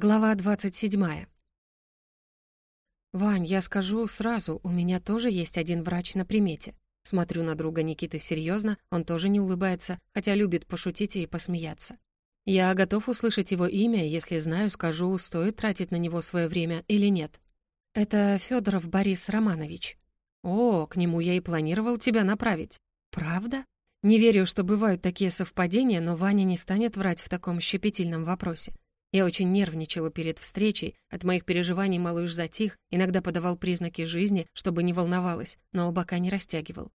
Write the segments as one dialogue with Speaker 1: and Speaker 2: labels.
Speaker 1: Глава 27. «Вань, я скажу сразу, у меня тоже есть один врач на примете». Смотрю на друга Никиты серьезно, он тоже не улыбается, хотя любит пошутить и посмеяться. Я готов услышать его имя, если знаю, скажу, стоит тратить на него свое время или нет. Это Федоров Борис Романович. О, к нему я и планировал тебя направить. Правда? Не верю, что бывают такие совпадения, но Ваня не станет врать в таком щепетильном вопросе. Я очень нервничала перед встречей, от моих переживаний малыш затих, иногда подавал признаки жизни, чтобы не волновалась, но бока не растягивал.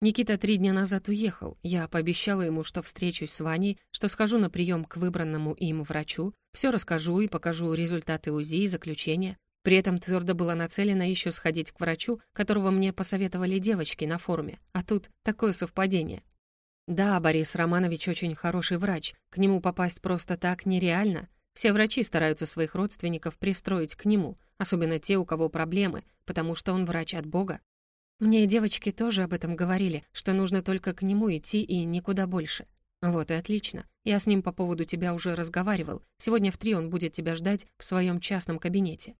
Speaker 1: Никита три дня назад уехал. Я пообещала ему, что встречусь с Ваней, что схожу на прием к выбранному им врачу, все расскажу и покажу результаты УЗИ и заключения. При этом твердо была нацелена еще сходить к врачу, которого мне посоветовали девочки на форуме. А тут такое совпадение. Да, Борис Романович очень хороший врач. К нему попасть просто так нереально. Все врачи стараются своих родственников пристроить к нему, особенно те, у кого проблемы, потому что он врач от Бога. Мне девочки тоже об этом говорили, что нужно только к нему идти и никуда больше. Вот и отлично. Я с ним по поводу тебя уже разговаривал. Сегодня в три он будет тебя ждать в своем частном кабинете.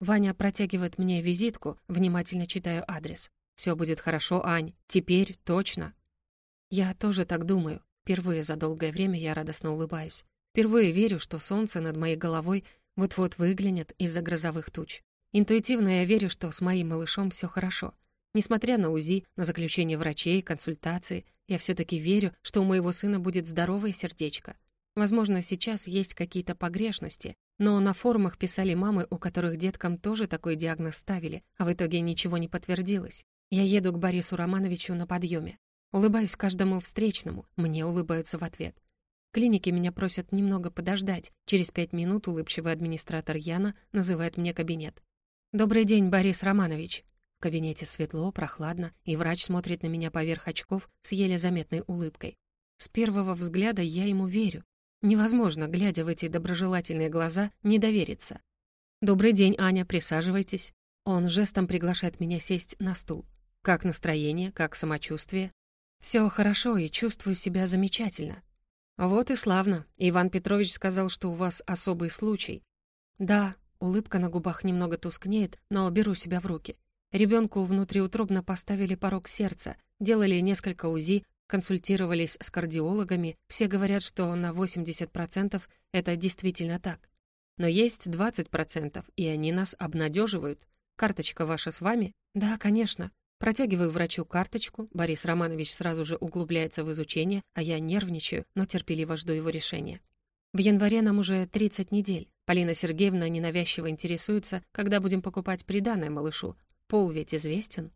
Speaker 1: Ваня протягивает мне визитку, внимательно читаю адрес. Все будет хорошо, Ань. Теперь точно. Я тоже так думаю. Впервые за долгое время я радостно улыбаюсь. Впервые верю, что солнце над моей головой вот-вот выглянет из-за грозовых туч. Интуитивно я верю, что с моим малышом все хорошо. Несмотря на УЗИ, на заключение врачей, консультации, я все таки верю, что у моего сына будет здоровое сердечко. Возможно, сейчас есть какие-то погрешности, но на форумах писали мамы, у которых деткам тоже такой диагноз ставили, а в итоге ничего не подтвердилось. Я еду к Борису Романовичу на подъеме. Улыбаюсь каждому встречному, мне улыбаются в ответ. Клинике меня просят немного подождать. Через пять минут улыбчивый администратор Яна называет мне кабинет. «Добрый день, Борис Романович». В кабинете светло, прохладно, и врач смотрит на меня поверх очков с еле заметной улыбкой. С первого взгляда я ему верю. Невозможно, глядя в эти доброжелательные глаза, не довериться. «Добрый день, Аня, присаживайтесь». Он жестом приглашает меня сесть на стул. «Как настроение, как самочувствие?» «Все хорошо и чувствую себя замечательно. «Вот и славно. Иван Петрович сказал, что у вас особый случай». «Да». Улыбка на губах немного тускнеет, но беру себя в руки. Ребенку внутриутробно поставили порог сердца, делали несколько УЗИ, консультировались с кардиологами, все говорят, что на 80% это действительно так. Но есть 20%, и они нас обнадеживают. Карточка ваша с вами? Да, конечно. Протягиваю врачу карточку, Борис Романович сразу же углубляется в изучение, а я нервничаю, но терпеливо жду его решения. В январе нам уже 30 недель. Полина Сергеевна ненавязчиво интересуется, когда будем покупать приданое малышу. Пол ведь известен.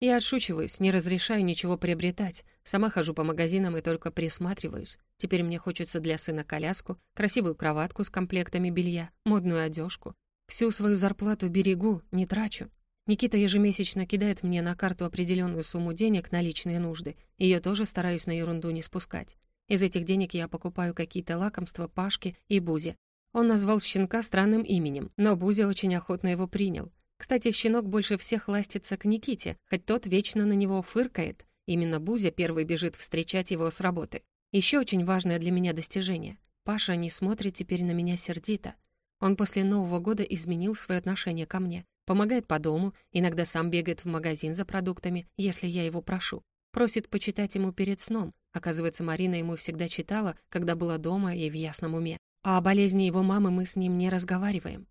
Speaker 1: Я отшучиваюсь, не разрешаю ничего приобретать. Сама хожу по магазинам и только присматриваюсь. Теперь мне хочется для сына коляску, красивую кроватку с комплектами белья, модную одежку. Всю свою зарплату берегу, не трачу. Никита ежемесячно кидает мне на карту определенную сумму денег на личные нужды. Ее тоже стараюсь на ерунду не спускать. Из этих денег я покупаю какие-то лакомства Пашке и Бузе. Он назвал щенка странным именем, но Бузя очень охотно его принял. Кстати, щенок больше всех ластится к Никите, хоть тот вечно на него фыркает. Именно Бузя первый бежит встречать его с работы. Еще очень важное для меня достижение. Паша не смотрит теперь на меня сердито. Он после Нового года изменил свое отношение ко мне. Помогает по дому, иногда сам бегает в магазин за продуктами, если я его прошу. Просит почитать ему перед сном. Оказывается, Марина ему всегда читала, когда была дома и в ясном уме. А о болезни его мамы мы с ним не разговариваем.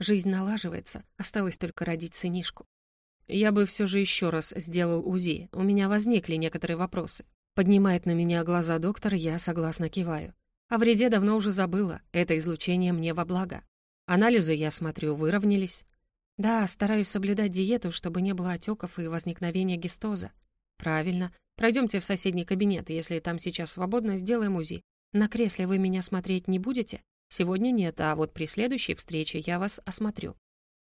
Speaker 1: Жизнь налаживается, осталось только родить сынишку. Я бы все же еще раз сделал УЗИ, у меня возникли некоторые вопросы. Поднимает на меня глаза доктор, я согласно киваю. О вреде давно уже забыла, это излучение мне во благо. Анализы, я смотрю, выровнялись. Да, стараюсь соблюдать диету, чтобы не было отеков и возникновения гистоза. Правильно. Пройдемте в соседний кабинет, если там сейчас свободно, сделаем УЗИ. На кресле вы меня смотреть не будете? Сегодня нет, а вот при следующей встрече я вас осмотрю.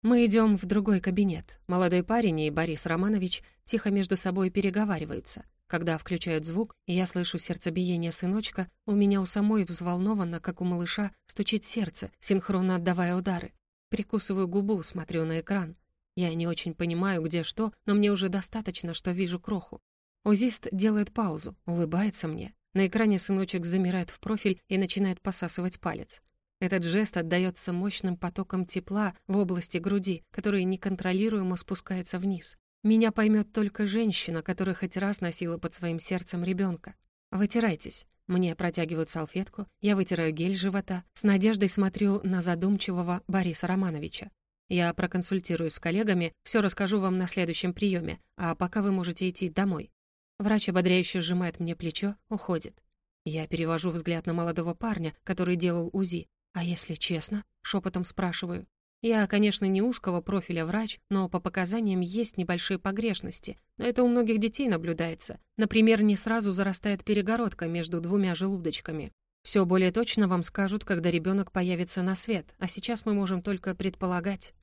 Speaker 1: Мы идем в другой кабинет. Молодой парень и Борис Романович тихо между собой переговариваются. Когда включают звук, и я слышу сердцебиение сыночка, у меня у самой взволнованно, как у малыша, стучит сердце, синхронно отдавая удары. Прикусываю губу, смотрю на экран. Я не очень понимаю, где что, но мне уже достаточно, что вижу кроху. Узист делает паузу, улыбается мне. На экране сыночек замирает в профиль и начинает посасывать палец. Этот жест отдаётся мощным потоком тепла в области груди, который неконтролируемо спускается вниз. Меня поймёт только женщина, которая хоть раз носила под своим сердцем ребёнка. Вытирайтесь. Мне протягивают салфетку, я вытираю гель живота, с надеждой смотрю на задумчивого Бориса Романовича. Я проконсультируюсь с коллегами, всё расскажу вам на следующем приёме, а пока вы можете идти домой. Врач ободряюще сжимает мне плечо, уходит. Я перевожу взгляд на молодого парня, который делал УЗИ. «А если честно?» — шепотом спрашиваю. Я, конечно, не узкого профиля врач, но по показаниям есть небольшие погрешности. Но это у многих детей наблюдается. Например, не сразу зарастает перегородка между двумя желудочками. Все более точно вам скажут, когда ребенок появится на свет, а сейчас мы можем только предполагать.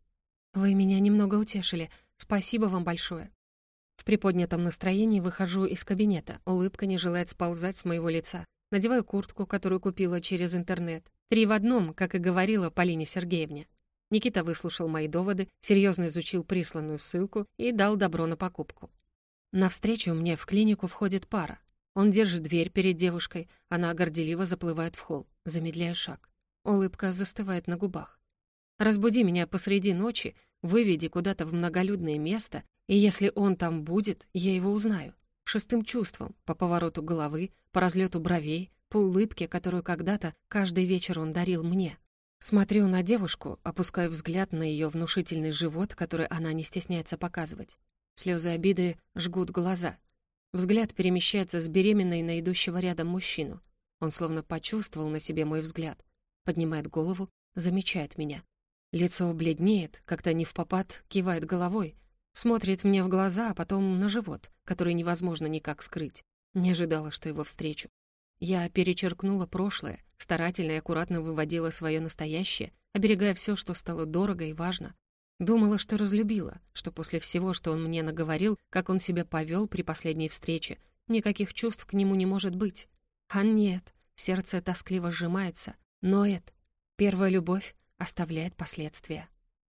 Speaker 1: Вы меня немного утешили. Спасибо вам большое. В приподнятом настроении выхожу из кабинета. Улыбка не желает сползать с моего лица. Надеваю куртку, которую купила через интернет. Три в одном, как и говорила Полине Сергеевне. Никита выслушал мои доводы, серьезно изучил присланную ссылку и дал добро на покупку. Навстречу мне в клинику входит пара. Он держит дверь перед девушкой, она горделиво заплывает в холл, замедляя шаг. Улыбка застывает на губах. «Разбуди меня посреди ночи, выведи куда-то в многолюдное место, и если он там будет, я его узнаю. Шестым чувством, по повороту головы, по разлету бровей, по улыбке, которую когда-то каждый вечер он дарил мне. Смотрю на девушку, опускаю взгляд на ее внушительный живот, который она не стесняется показывать. Слезы обиды жгут глаза. Взгляд перемещается с беременной на идущего рядом мужчину. Он словно почувствовал на себе мой взгляд. Поднимает голову, замечает меня. Лицо бледнеет, как-то не в попад, кивает головой. Смотрит мне в глаза, а потом на живот, который невозможно никак скрыть. Не ожидала, что его встречу. Я перечеркнула прошлое, старательно и аккуратно выводила свое настоящее, оберегая все, что стало дорого и важно. Думала, что разлюбила, что после всего, что он мне наговорил, как он себя повел при последней встрече, никаких чувств к нему не может быть. А нет, сердце тоскливо сжимается, ноет. Первая любовь оставляет последствия.